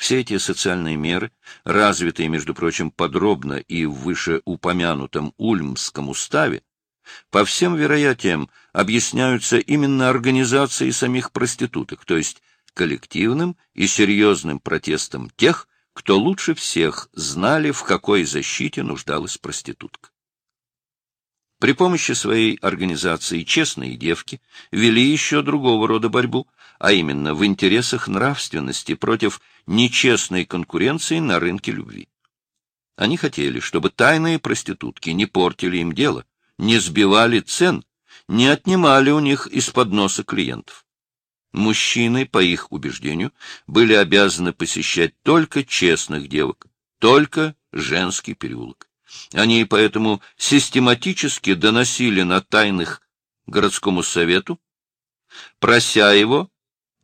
Все эти социальные меры, развитые, между прочим, подробно и в вышеупомянутом Ульмском уставе, по всем вероятиям объясняются именно организацией самих проституток, то есть коллективным и серьезным протестом тех, кто лучше всех знали, в какой защите нуждалась проститутка. При помощи своей организации «Честные девки» вели еще другого рода борьбу, а именно в интересах нравственности против нечестной конкуренции на рынке любви. Они хотели, чтобы тайные проститутки не портили им дело, не сбивали цен, не отнимали у них из-под носа клиентов. Мужчины, по их убеждению, были обязаны посещать только честных девок, только женский переулок. Они поэтому систематически доносили на тайных городскому совету, прося его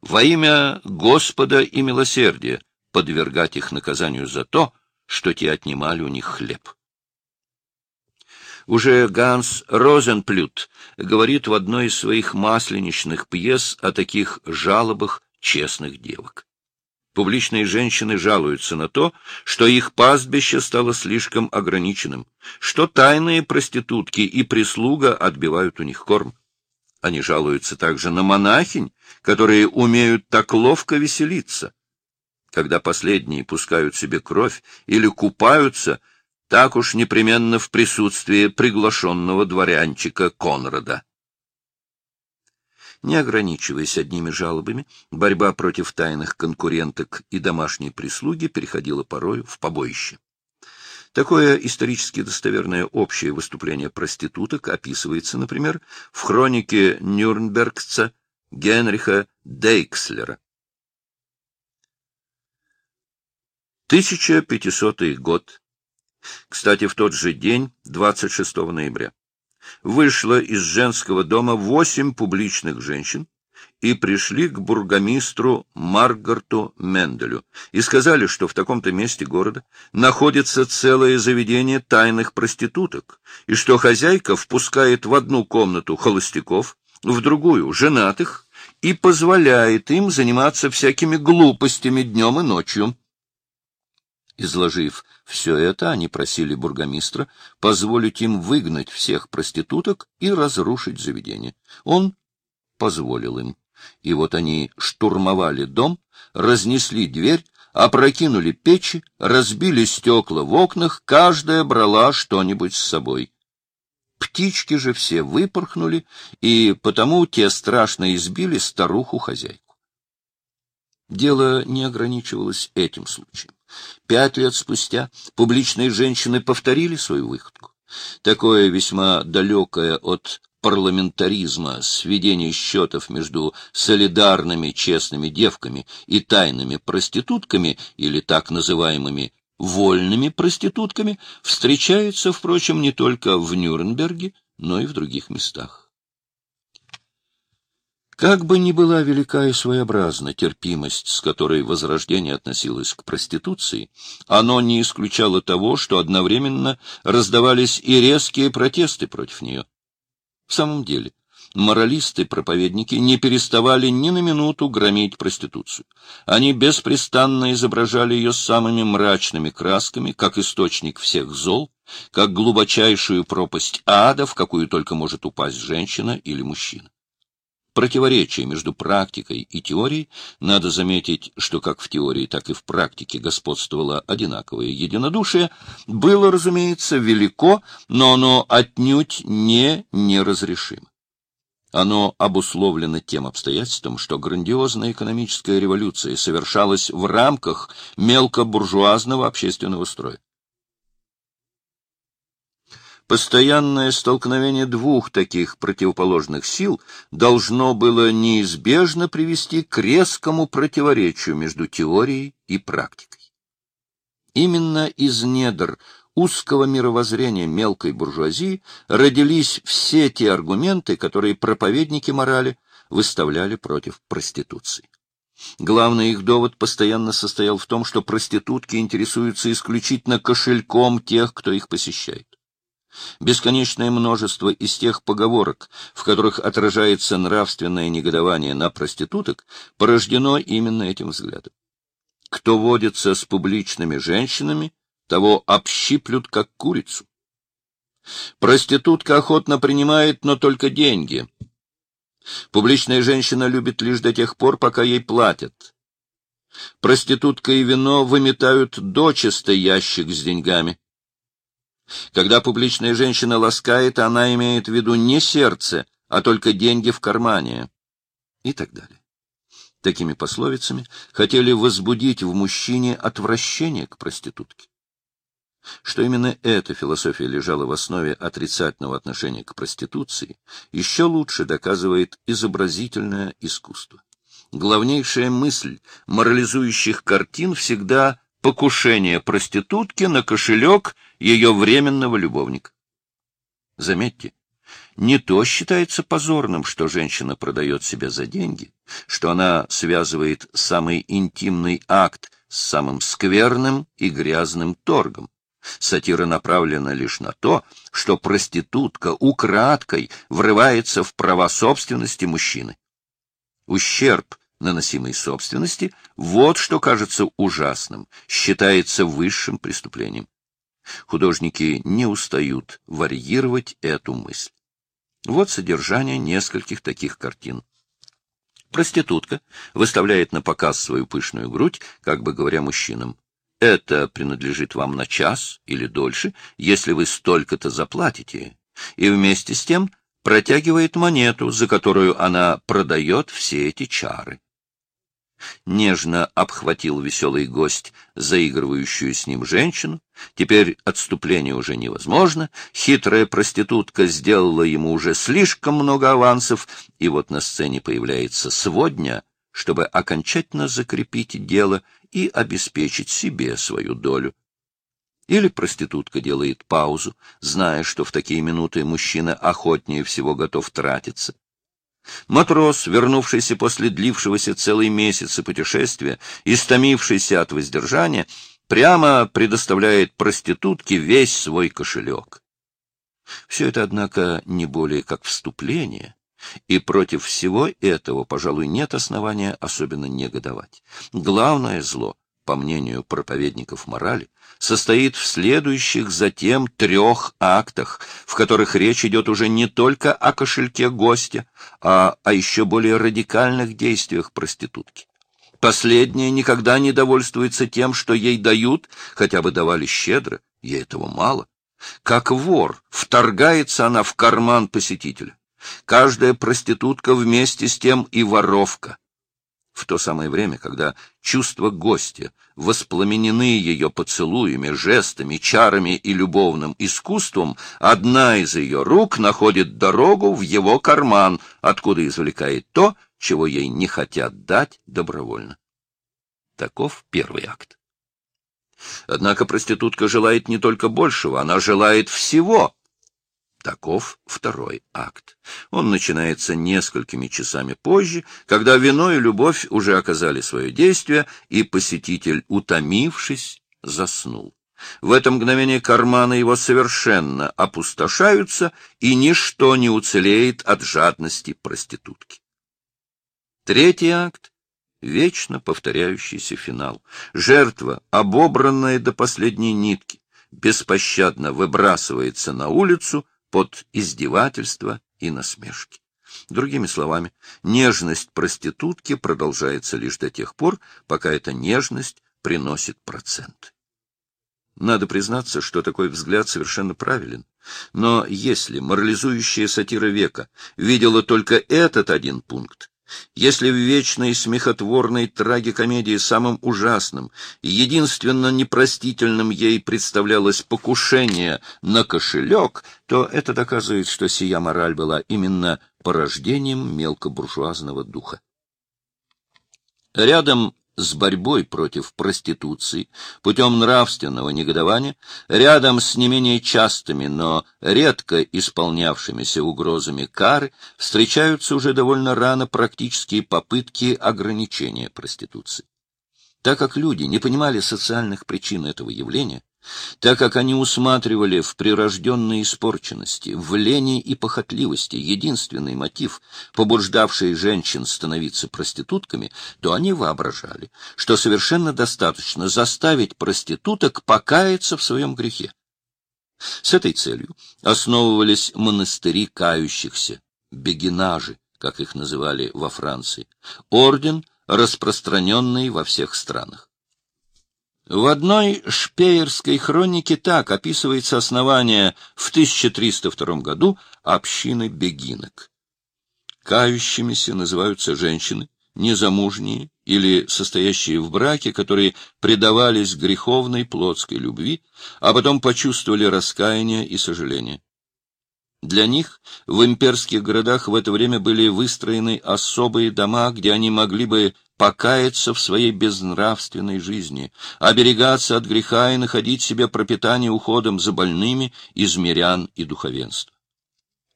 во имя Господа и милосердия подвергать их наказанию за то, что те отнимали у них хлеб. Уже Ганс Розенплют говорит в одной из своих масленичных пьес о таких жалобах честных девок. Публичные женщины жалуются на то, что их пастбище стало слишком ограниченным, что тайные проститутки и прислуга отбивают у них корм. Они жалуются также на монахинь, которые умеют так ловко веселиться. Когда последние пускают себе кровь или купаются, так уж непременно в присутствии приглашенного дворянчика Конрада. Не ограничиваясь одними жалобами, борьба против тайных конкуренток и домашней прислуги переходила порою в побоище. Такое исторически достоверное общее выступление проституток описывается, например, в хронике нюрнбергца Генриха Дейкслера. 1500 год. Кстати, в тот же день, 26 ноября вышло из женского дома восемь публичных женщин и пришли к бургомистру Маргарту Менделю и сказали, что в таком-то месте города находится целое заведение тайных проституток, и что хозяйка впускает в одну комнату холостяков, в другую — женатых, и позволяет им заниматься всякими глупостями днем и ночью. Изложив все это, они просили бургомистра позволить им выгнать всех проституток и разрушить заведение. Он позволил им. И вот они штурмовали дом, разнесли дверь, опрокинули печи, разбили стекла в окнах, каждая брала что-нибудь с собой. Птички же все выпорхнули, и потому те страшно избили старуху-хозяйку. Дело не ограничивалось этим случаем. Пять лет спустя публичные женщины повторили свою выходку. Такое весьма далекое от парламентаризма сведение счетов между солидарными честными девками и тайными проститутками или так называемыми вольными проститутками встречается, впрочем, не только в Нюрнберге, но и в других местах. Как бы ни была велика и своеобразна терпимость, с которой Возрождение относилось к проституции, оно не исключало того, что одновременно раздавались и резкие протесты против нее. В самом деле, моралисты-проповедники не переставали ни на минуту громить проституцию. Они беспрестанно изображали ее самыми мрачными красками, как источник всех зол, как глубочайшую пропасть ада, в какую только может упасть женщина или мужчина противоречие между практикой и теорией, надо заметить, что как в теории, так и в практике господствовало одинаковое единодушие, было, разумеется, велико, но оно отнюдь не неразрешимо. Оно обусловлено тем обстоятельством, что грандиозная экономическая революция совершалась в рамках мелкобуржуазного общественного строя. Постоянное столкновение двух таких противоположных сил должно было неизбежно привести к резкому противоречию между теорией и практикой. Именно из недр узкого мировоззрения мелкой буржуазии родились все те аргументы, которые проповедники морали выставляли против проституции. Главный их довод постоянно состоял в том, что проститутки интересуются исключительно кошельком тех, кто их посещает. Бесконечное множество из тех поговорок, в которых отражается нравственное негодование на проституток, порождено именно этим взглядом. Кто водится с публичными женщинами, того общиплют как курицу. Проститутка охотно принимает, но только деньги. Публичная женщина любит лишь до тех пор, пока ей платят. Проститутка и вино выметают дочисто ящик с деньгами. Когда публичная женщина ласкает, она имеет в виду не сердце, а только деньги в кармане. И так далее. Такими пословицами хотели возбудить в мужчине отвращение к проститутке. Что именно эта философия лежала в основе отрицательного отношения к проституции, еще лучше доказывает изобразительное искусство. Главнейшая мысль морализующих картин всегда покушение проститутки на кошелек ее временного любовника. Заметьте, не то считается позорным, что женщина продает себя за деньги, что она связывает самый интимный акт с самым скверным и грязным торгом. Сатира направлена лишь на то, что проститутка украдкой врывается в права собственности мужчины. Ущерб, наносимый собственности, вот что кажется ужасным, считается высшим преступлением. Художники не устают варьировать эту мысль. Вот содержание нескольких таких картин. Проститутка выставляет на показ свою пышную грудь, как бы говоря мужчинам, это принадлежит вам на час или дольше, если вы столько-то заплатите, и вместе с тем протягивает монету, за которую она продает все эти чары. Нежно обхватил веселый гость заигрывающую с ним женщину. Теперь отступление уже невозможно. Хитрая проститутка сделала ему уже слишком много авансов, и вот на сцене появляется сводня, чтобы окончательно закрепить дело и обеспечить себе свою долю. Или проститутка делает паузу, зная, что в такие минуты мужчина охотнее всего готов тратиться. Матрос, вернувшийся после длившегося целый месяц путешествия, истомившийся от воздержания, прямо предоставляет проститутке весь свой кошелек. Все это, однако, не более как вступление, и против всего этого, пожалуй, нет основания особенно негодовать. Главное зло, по мнению проповедников морали, состоит в следующих затем трех актах, в которых речь идет уже не только о кошельке гостя, а о еще более радикальных действиях проститутки. Последняя никогда не довольствуется тем, что ей дают, хотя бы давали щедро, ей этого мало. Как вор вторгается она в карман посетителя. Каждая проститутка вместе с тем и воровка. В то самое время, когда чувства гостя воспламенены ее поцелуями, жестами, чарами и любовным искусством, одна из ее рук находит дорогу в его карман, откуда извлекает то, чего ей не хотят дать добровольно. Таков первый акт. Однако проститутка желает не только большего, она желает всего, Таков второй акт. Он начинается несколькими часами позже, когда вино и любовь уже оказали свое действие, и посетитель, утомившись, заснул. В это мгновение карманы его совершенно опустошаются, и ничто не уцелеет от жадности проститутки. Третий акт — вечно повторяющийся финал. Жертва, обобранная до последней нитки, беспощадно выбрасывается на улицу — под издевательства и насмешки. Другими словами, нежность проститутки продолжается лишь до тех пор, пока эта нежность приносит проценты. Надо признаться, что такой взгляд совершенно правилен. Но если морализующая сатира века видела только этот один пункт, если в вечной смехотворной трагикомедии самым ужасным и единственно непростительным ей представлялось покушение на кошелек, то это доказывает, что сия мораль была именно порождением мелкобуржуазного духа. Рядом с борьбой против проституции путем нравственного негодования, рядом с не менее частыми, но редко исполнявшимися угрозами кары, встречаются уже довольно рано практические попытки ограничения проституции. Так как люди не понимали социальных причин этого явления, так как они усматривали в прирожденной испорченности, в лени и похотливости единственный мотив, побуждавший женщин становиться проститутками, то они воображали, что совершенно достаточно заставить проституток покаяться в своем грехе. С этой целью основывались монастыри кающихся, бегинажи, как их называли во Франции, орден, распространенный во всех странах. В одной шпеерской хронике так описывается основание в 1302 году общины бегинок. Кающимися называются женщины, незамужние или состоящие в браке, которые предавались греховной плотской любви, а потом почувствовали раскаяние и сожаление. Для них в имперских городах в это время были выстроены особые дома, где они могли бы покаяться в своей безнравственной жизни, оберегаться от греха и находить себе пропитание уходом за больными из мирян и духовенства.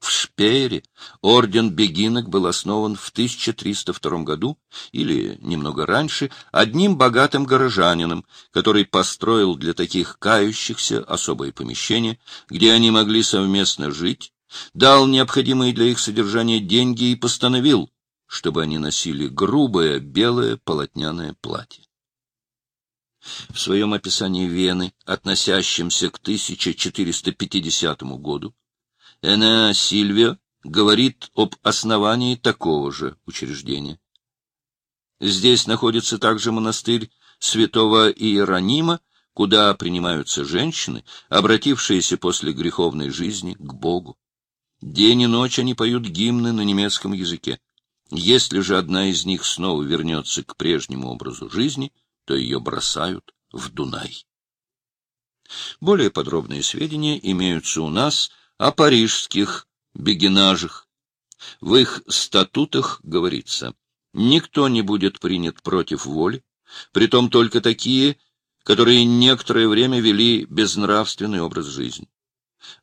В Шпеере орден бегинок был основан в 1302 году, или немного раньше, одним богатым горожанином, который построил для таких кающихся особое помещение, где они могли совместно жить, дал необходимые для их содержания деньги и постановил, чтобы они носили грубое белое полотняное платье. В своем описании Вены, относящемся к 1450 году, Эна Сильвия говорит об основании такого же учреждения. Здесь находится также монастырь святого Иеронима, куда принимаются женщины, обратившиеся после греховной жизни к Богу. День и ночь они поют гимны на немецком языке. Если же одна из них снова вернется к прежнему образу жизни, то ее бросают в Дунай. Более подробные сведения имеются у нас о парижских бегенажах. В их статутах говорится, никто не будет принят против воли, притом только такие, которые некоторое время вели безнравственный образ жизни.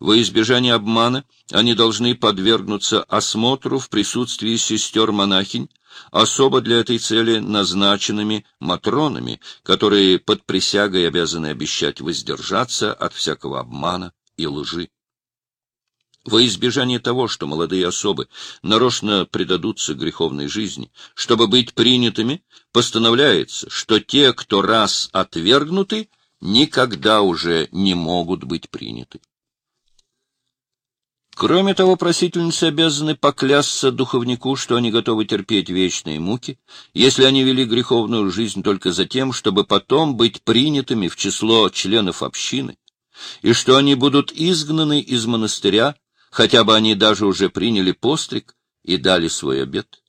Во избежание обмана они должны подвергнуться осмотру в присутствии сестер-монахинь, особо для этой цели назначенными матронами, которые под присягой обязаны обещать воздержаться от всякого обмана и лжи. Во избежание того, что молодые особы нарочно предадутся греховной жизни, чтобы быть принятыми, постановляется, что те, кто раз отвергнуты, никогда уже не могут быть приняты. Кроме того, просительницы обязаны поклясться духовнику, что они готовы терпеть вечные муки, если они вели греховную жизнь только за тем, чтобы потом быть принятыми в число членов общины, и что они будут изгнаны из монастыря, хотя бы они даже уже приняли постриг и дали свой обет.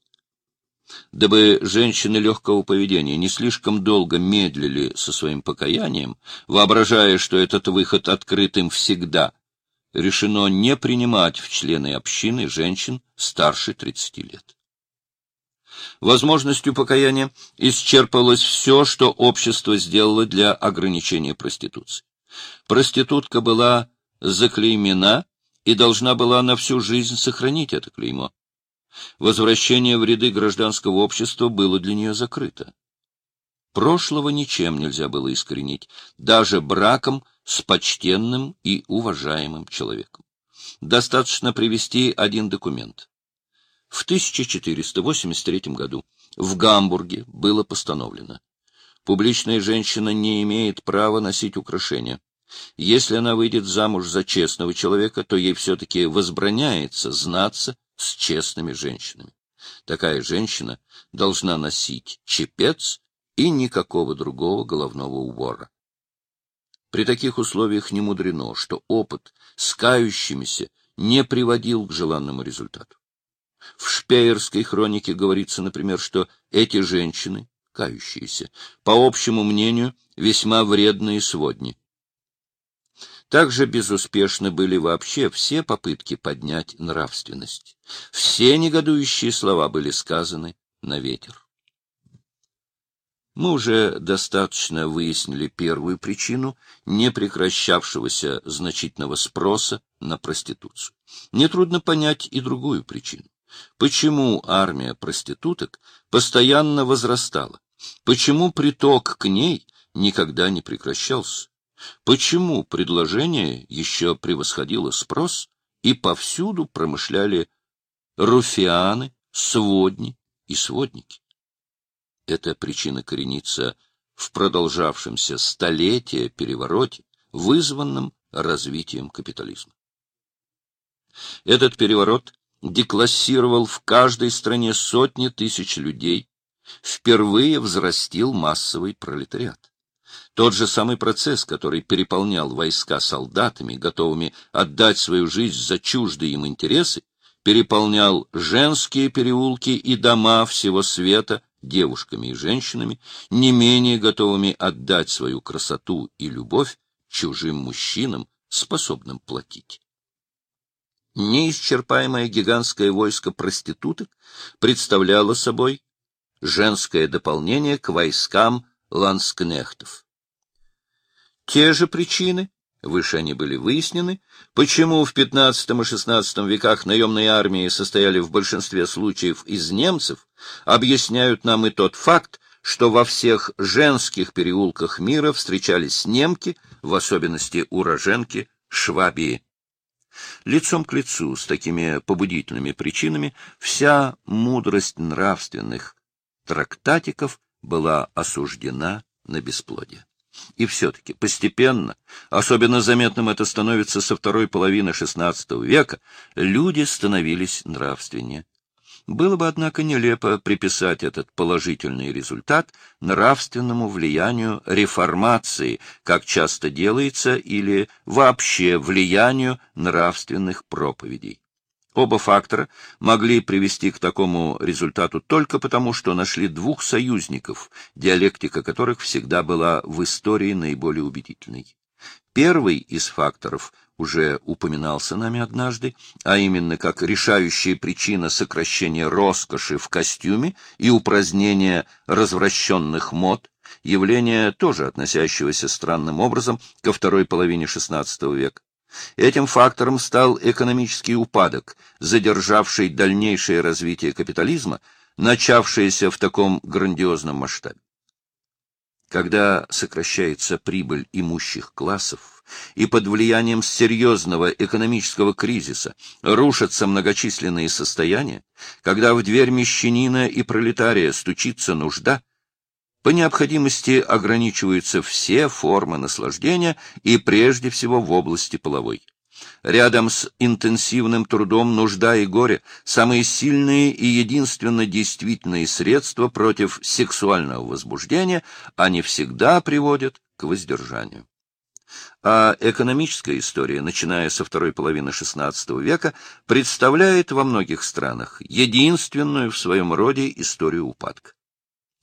Дабы женщины легкого поведения не слишком долго медлили со своим покаянием, воображая, что этот выход открыт им всегда — решено не принимать в члены общины женщин старше 30 лет. Возможностью покаяния исчерпалось все, что общество сделало для ограничения проституции. Проститутка была заклеймена и должна была на всю жизнь сохранить это клеймо. Возвращение в ряды гражданского общества было для нее закрыто. Прошлого ничем нельзя было искоренить, даже браком с почтенным и уважаемым человеком. Достаточно привести один документ. В 1483 году в Гамбурге было постановлено, публичная женщина не имеет права носить украшения. Если она выйдет замуж за честного человека, то ей все-таки возбраняется знаться с честными женщинами. Такая женщина должна носить чепец и никакого другого головного убора. При таких условиях не мудрено, что опыт с кающимися не приводил к желанному результату. В Шпеерской хронике говорится, например, что эти женщины, кающиеся, по общему мнению, весьма вредные сводни. Также безуспешны были вообще все попытки поднять нравственность. Все негодующие слова были сказаны на ветер. Мы уже достаточно выяснили первую причину непрекращавшегося значительного спроса на проституцию. Нетрудно понять и другую причину. Почему армия проституток постоянно возрастала? Почему приток к ней никогда не прекращался? Почему предложение еще превосходило спрос, и повсюду промышляли руфианы, сводни и сводники. Эта причина коренится в продолжавшемся столетия перевороте, вызванном развитием капитализма. Этот переворот деклассировал в каждой стране сотни тысяч людей, впервые взрастил массовый пролетариат. Тот же самый процесс, который переполнял войска солдатами, готовыми отдать свою жизнь за чуждые им интересы, переполнял женские переулки и дома всего света девушками и женщинами, не менее готовыми отдать свою красоту и любовь чужим мужчинам, способным платить. Неисчерпаемое гигантское войско проституток представляло собой женское дополнение к войскам ланскнехтов. Те же причины, выше они были выяснены, почему в XV и XVI веках наемные армии состояли в большинстве случаев из немцев, объясняют нам и тот факт, что во всех женских переулках мира встречались немки, в особенности уроженки Швабии. Лицом к лицу с такими побудительными причинами вся мудрость нравственных трактатиков была осуждена на бесплодие. И все-таки постепенно, особенно заметным это становится со второй половины XVI века, люди становились нравственнее. Было бы, однако, нелепо приписать этот положительный результат нравственному влиянию реформации, как часто делается, или вообще влиянию нравственных проповедей. Оба фактора могли привести к такому результату только потому, что нашли двух союзников, диалектика которых всегда была в истории наиболее убедительной. Первый из факторов уже упоминался нами однажды, а именно как решающая причина сокращения роскоши в костюме и упразднения развращенных мод, явление тоже относящегося странным образом ко второй половине XVI века. Этим фактором стал экономический упадок, задержавший дальнейшее развитие капитализма, начавшееся в таком грандиозном масштабе. Когда сокращается прибыль имущих классов, и под влиянием серьезного экономического кризиса рушатся многочисленные состояния, когда в дверь мещанина и пролетария стучится нужда, по необходимости ограничиваются все формы наслаждения и прежде всего в области половой. Рядом с интенсивным трудом нужда и горе – самые сильные и единственно действительные средства против сексуального возбуждения, они всегда приводят к воздержанию. А экономическая история, начиная со второй половины XVI века, представляет во многих странах единственную в своем роде историю упадка.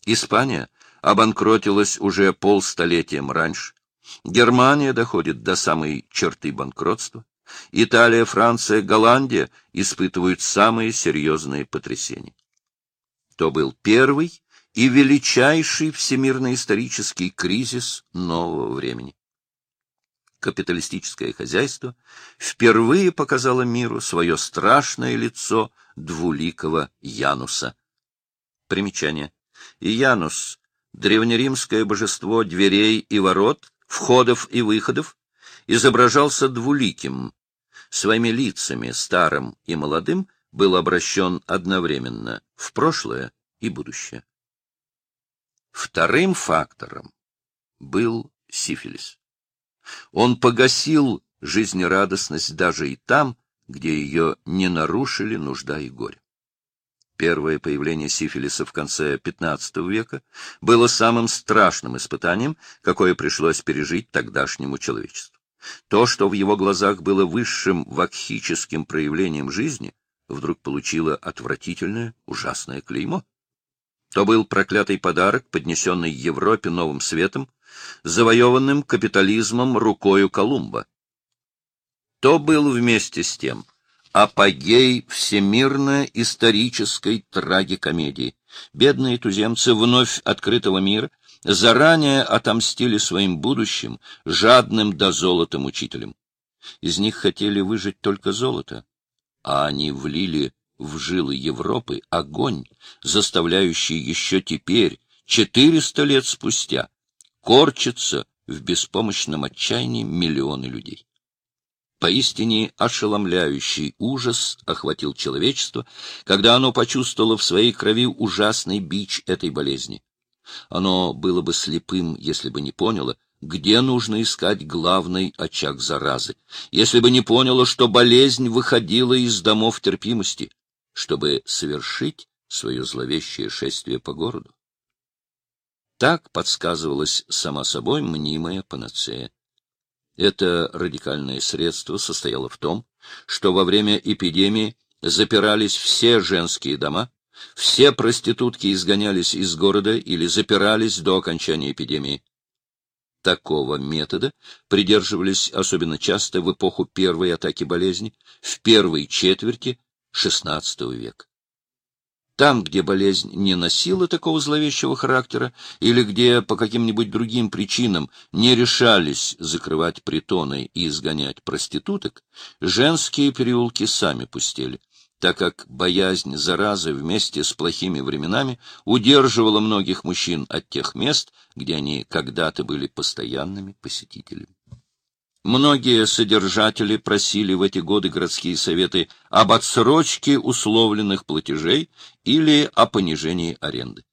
Испания обанкротилась уже полстолетием раньше. Германия доходит до самой черты банкротства. Италия, Франция, Голландия испытывают самые серьезные потрясения. То был первый и величайший всемирно-исторический кризис нового времени. Капиталистическое хозяйство впервые показало миру свое страшное лицо двуликого Януса. Примечание. Янус — древнеримское божество дверей и ворот, входов и выходов, изображался двуликим. Своими лицами, старым и молодым, был обращен одновременно в прошлое и будущее. Вторым фактором был сифилис. Он погасил жизнерадостность даже и там, где ее не нарушили нужда и горе. Первое появление сифилиса в конце XV века было самым страшным испытанием, какое пришлось пережить тогдашнему человечеству. То, что в его глазах было высшим вакхическим проявлением жизни, вдруг получило отвратительное, ужасное клеймо. То был проклятый подарок, поднесенный Европе новым светом, завоеванным капитализмом рукою Колумба. То был вместе с тем апогей всемирно-исторической трагикомедии. Бедные туземцы вновь открытого мира заранее отомстили своим будущим, жадным до золота мучителям. Из них хотели выжить только золото, а они влили в жилы Европы огонь, заставляющий еще теперь, четыреста лет спустя, корчиться в беспомощном отчаянии миллионы людей. Поистине ошеломляющий ужас охватил человечество, когда оно почувствовало в своей крови ужасный бич этой болезни. Оно было бы слепым, если бы не поняло, где нужно искать главный очаг заразы, если бы не поняло, что болезнь выходила из домов терпимости, чтобы совершить свое зловещее шествие по городу. Так подсказывалась сама собой мнимая панацея. Это радикальное средство состояло в том, что во время эпидемии запирались все женские дома, все проститутки изгонялись из города или запирались до окончания эпидемии. Такого метода придерживались особенно часто в эпоху первой атаки болезни, в первой четверти XVI века. Там, где болезнь не носила такого зловещего характера, или где по каким-нибудь другим причинам не решались закрывать притоны и изгонять проституток, женские переулки сами пустели, так как боязнь заразы вместе с плохими временами удерживала многих мужчин от тех мест, где они когда-то были постоянными посетителями. Многие содержатели просили в эти годы городские советы об отсрочке условленных платежей или о понижении аренды.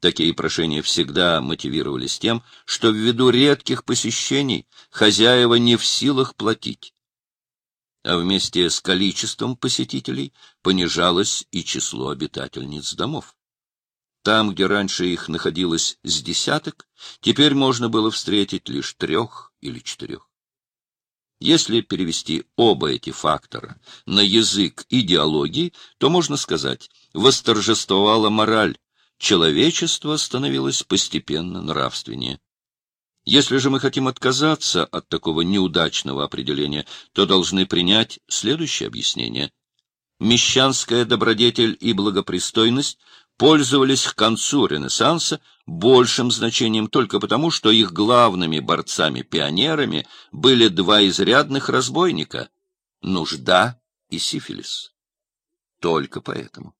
Такие прошения всегда мотивировались тем, что ввиду редких посещений хозяева не в силах платить. А вместе с количеством посетителей понижалось и число обитательниц домов. Там, где раньше их находилось с десяток, теперь можно было встретить лишь трех или четырех. Если перевести оба эти фактора на язык идеологии, то можно сказать, восторжествовала мораль, человечество становилось постепенно нравственнее. Если же мы хотим отказаться от такого неудачного определения, то должны принять следующее объяснение. Мещанская добродетель и благопристойность пользовались к концу Ренессанса большим значением только потому, что их главными борцами-пионерами были два изрядных разбойника — нужда и сифилис. Только поэтому.